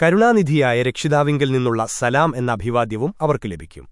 കരുണാനിധിയായ രക്ഷിതാവിങ്കിൽ നിന്നുള്ള സലാം എന്ന അഭിവാദ്യവും അവർക്ക് ലഭിക്കും